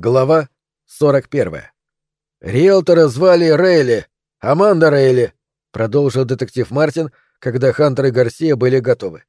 Глава 41. «Риэлтора звали Рейли, Аманда Рейли», — продолжил детектив Мартин, когда Хантер и Гарсия были готовы.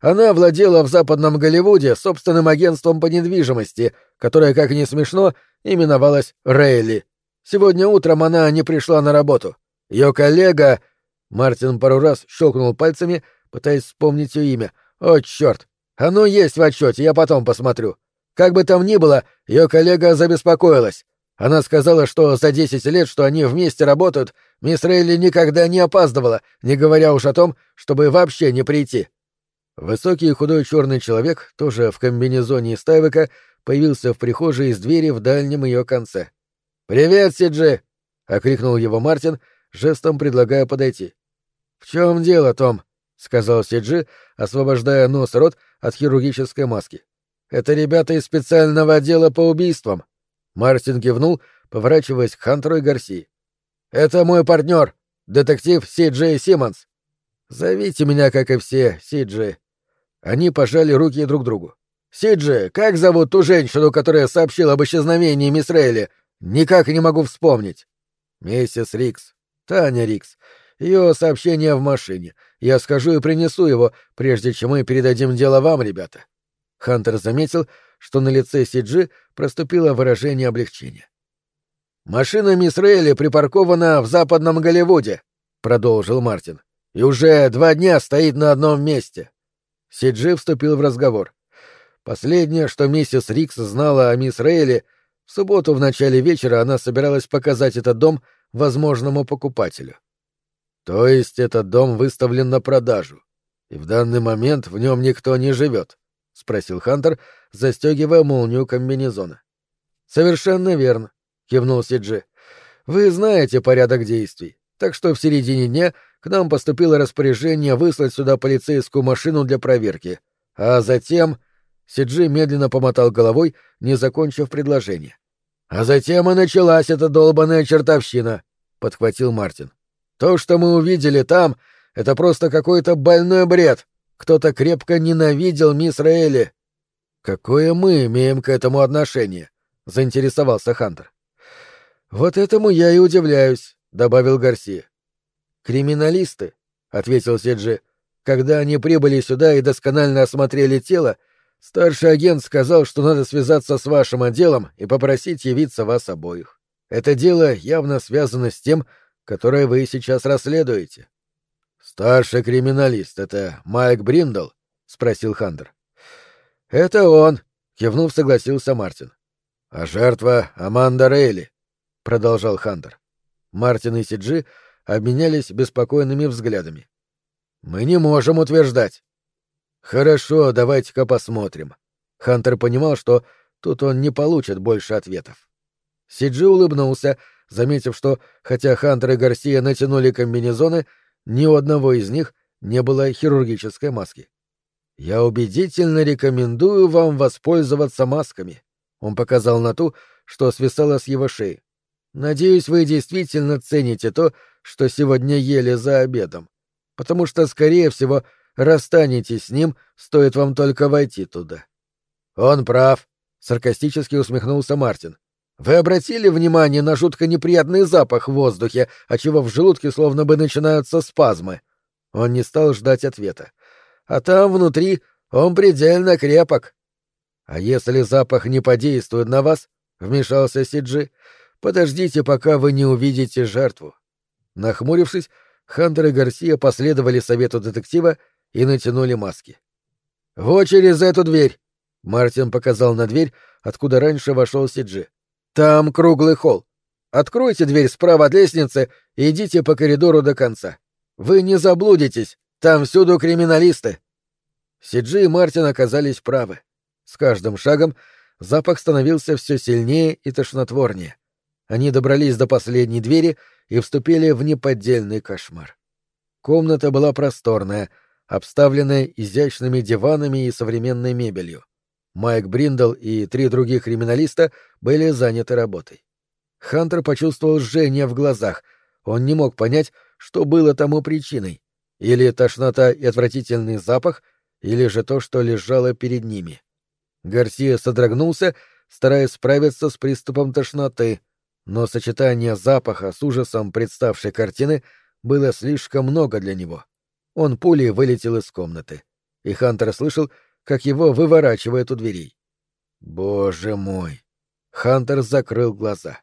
«Она владела в западном Голливуде собственным агентством по недвижимости, которое, как ни смешно, именовалось Рейли. Сегодня утром она не пришла на работу. Ее коллега...» Мартин пару раз щелкнул пальцами, пытаясь вспомнить ее имя. «О, черт! Оно есть в отчете, я потом посмотрю. Как бы там ни было, ее коллега забеспокоилась. Она сказала, что за десять лет, что они вместе работают, мисс Рейли никогда не опаздывала, не говоря уж о том, чтобы вообще не прийти. Высокий худой черный человек, тоже в комбинезоне из тайвека, появился в прихожей из двери в дальнем ее конце. «Привет, Сиджи!» — окрикнул его Мартин, жестом предлагая подойти. «В чем дело, Том?» — сказал Сиджи, освобождая нос и рот от хирургической маски. Это ребята из специального отдела по убийствам. Мартин кивнул, поворачиваясь к Хантеру и Гарси. Это мой партнер, детектив Си Джей Симмонс. Зовите меня, как и все, Си Джей. Они пожали руки друг другу. Сиджи, как зовут ту женщину, которая сообщила об исчезновении мисс Рейли? Никак не могу вспомнить. Миссис Рикс. Таня Рикс. Ее сообщение в машине. Я скажу и принесу его, прежде чем мы передадим дело вам, ребята. Хантер заметил, что на лице Сиджи проступило выражение облегчения. «Машина мисс Рейли припаркована в западном Голливуде», — продолжил Мартин, — «и уже два дня стоит на одном месте». Сиджи вступил в разговор. Последнее, что миссис Рикс знала о мисс Рейли, в субботу в начале вечера она собиралась показать этот дом возможному покупателю. То есть этот дом выставлен на продажу, и в данный момент в нем никто не живет. — спросил Хантер, застегивая молнию комбинезона. «Совершенно верно», — кивнул Сиджи. «Вы знаете порядок действий, так что в середине дня к нам поступило распоряжение выслать сюда полицейскую машину для проверки, а затем...» Сиджи медленно помотал головой, не закончив предложение. «А затем и началась эта долбаная чертовщина», — подхватил Мартин. «То, что мы увидели там, — это просто какой-то больной бред. Кто-то крепко ненавидел мисс Рейли. Какое мы имеем к этому отношение? заинтересовался Хантер. Вот этому я и удивляюсь, добавил Гарсия. Криминалисты, ответил Сиджи. Когда они прибыли сюда и досконально осмотрели тело, старший агент сказал, что надо связаться с вашим отделом и попросить явиться вас обоих. Это дело явно связано с тем, которое вы сейчас расследуете. «Старший криминалист — это Майк Бриндл?» — спросил Хантер. «Это он», — кивнув, согласился Мартин. «А жертва Аманда Рейли», — продолжал Хантер. Мартин и Сиджи обменялись беспокойными взглядами. «Мы не можем утверждать». «Хорошо, давайте-ка посмотрим». Хантер понимал, что тут он не получит больше ответов. Сиджи улыбнулся, заметив, что, хотя Хантер и Гарсия натянули комбинезоны, — ни у одного из них не было хирургической маски. «Я убедительно рекомендую вам воспользоваться масками», — он показал на ту, что свисала с его шеи. «Надеюсь, вы действительно цените то, что сегодня ели за обедом, потому что, скорее всего, расстанетесь с ним, стоит вам только войти туда». «Он прав», — саркастически усмехнулся Мартин. Вы обратили внимание на жутко неприятный запах в воздухе, отчего в желудке словно бы начинаются спазмы? Он не стал ждать ответа. А там внутри он предельно крепок. А если запах не подействует на вас, вмешался Сиджи, подождите, пока вы не увидите жертву. Нахмурившись, Хантер и Гарсия последовали совету детектива и натянули маски. «Вот через эту дверь!» — Мартин показал на дверь, откуда раньше вошел Сиджи. Там круглый холл. Откройте дверь справа от лестницы и идите по коридору до конца. Вы не заблудитесь, там всюду криминалисты. Сиджи и Мартин оказались правы. С каждым шагом запах становился все сильнее и тошнотворнее. Они добрались до последней двери и вступили в неподдельный кошмар. Комната была просторная, обставленная изящными диванами и современной мебелью. Майк Бриндл и три других криминалиста были заняты работой. Хантер почувствовал жжение в глазах. Он не мог понять, что было тому причиной. Или тошнота и отвратительный запах, или же то, что лежало перед ними. Гарсия содрогнулся, стараясь справиться с приступом тошноты, но сочетание запаха с ужасом представшей картины было слишком много для него. Он пулей вылетел из комнаты, и Хантер слышал, как его выворачивает у дверей. Боже мой! Хантер закрыл глаза.